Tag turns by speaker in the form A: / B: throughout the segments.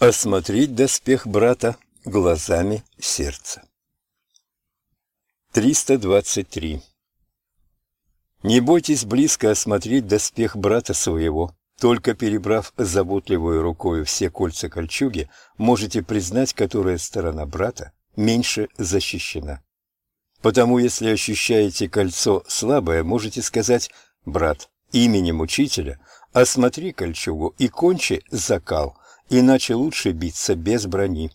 A: Осмотреть доспех брата глазами сердца. 323. Не бойтесь близко осмотреть доспех брата своего. Только перебрав заботливую рукою все кольца кольчуги, можете признать, которая сторона брата меньше защищена. Потому, если ощущаете кольцо слабое, можете сказать «Брат, именем учителя, осмотри кольчугу и кончи закал, иначе лучше биться без брони».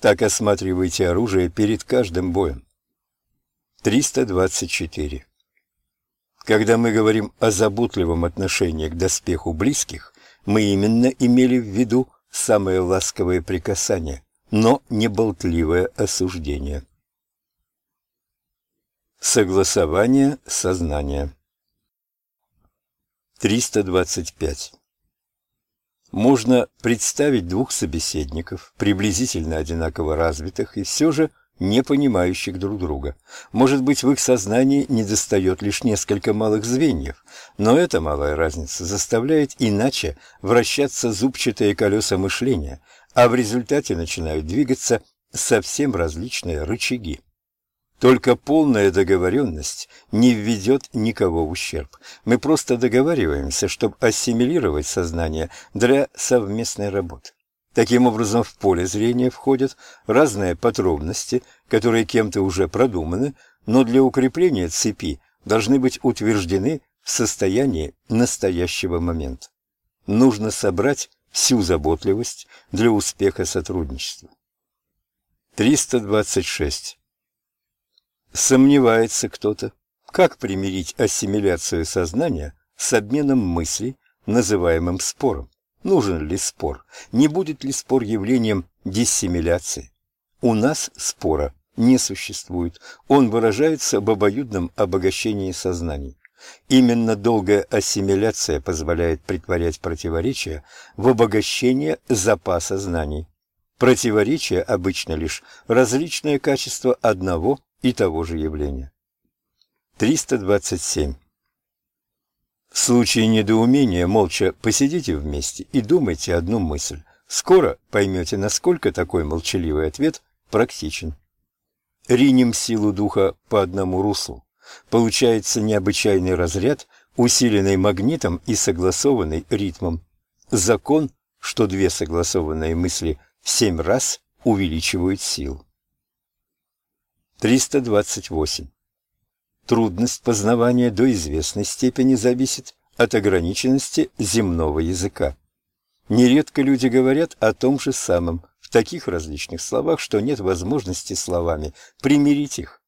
A: Так осматривайте оружие перед каждым боем. 324. Когда мы говорим о заботливом отношении к доспеху близких, мы именно имели в виду самое ласковое прикасание, но не болтливое осуждение. Согласование сознания 325. Можно представить двух собеседников, приблизительно одинаково развитых и все же не понимающих друг друга. Может быть, в их сознании недостает лишь несколько малых звеньев, но эта малая разница заставляет иначе вращаться зубчатые колеса мышления, а в результате начинают двигаться совсем различные рычаги. Только полная договоренность не введет никого в ущерб. Мы просто договариваемся, чтобы ассимилировать сознание для совместной работы. Таким образом, в поле зрения входят разные подробности, которые кем-то уже продуманы, но для укрепления цепи должны быть утверждены в состоянии настоящего момента. Нужно собрать всю заботливость для успеха сотрудничества. 326. Сомневается кто-то, как примирить ассимиляцию сознания с обменом мыслей, называемым спором. Нужен ли спор? Не будет ли спор явлением диссимиляции? У нас спора не существует. Он выражается в обоюдном обогащении сознаний. Именно долгая ассимиляция позволяет притворять противоречия в обогащение запаса знаний. Противоречия обычно лишь различные качества одного и того же явления. 327. В случае недоумения молча посидите вместе и думайте одну мысль. Скоро поймете, насколько такой молчаливый ответ практичен. Ринем силу духа по одному руслу. Получается необычайный разряд, усиленный магнитом и согласованный ритмом. Закон, что две согласованные мысли в семь раз увеличивают силу. 328. Трудность познавания до известной степени зависит от ограниченности земного языка. Нередко люди говорят о том же самом в таких различных словах, что нет возможности словами примирить их.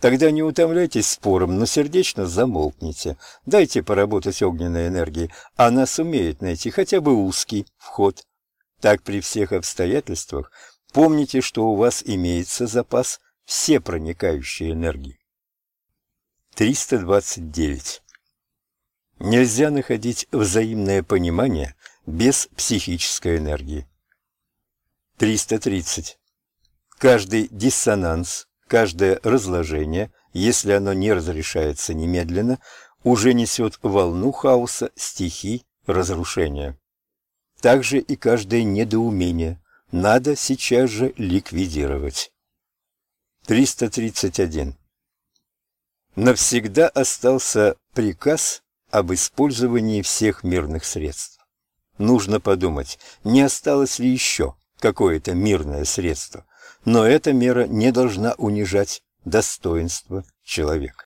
A: Тогда не утомляйтесь спором, но сердечно замолкните. Дайте поработать огненной энергии, она сумеет найти хотя бы узкий вход. Так при всех обстоятельствах помните, что у вас имеется запас все проникающие энергии. 329. Нельзя находить взаимное понимание без психической энергии. 330. Каждый диссонанс, каждое разложение, если оно не разрешается немедленно, уже несет волну хаоса, стихий, разрушения. Также и каждое недоумение надо сейчас же ликвидировать. 331. Навсегда остался приказ об использовании всех мирных средств. Нужно подумать, не осталось ли еще какое-то мирное средство, но эта мера не должна унижать достоинство человека.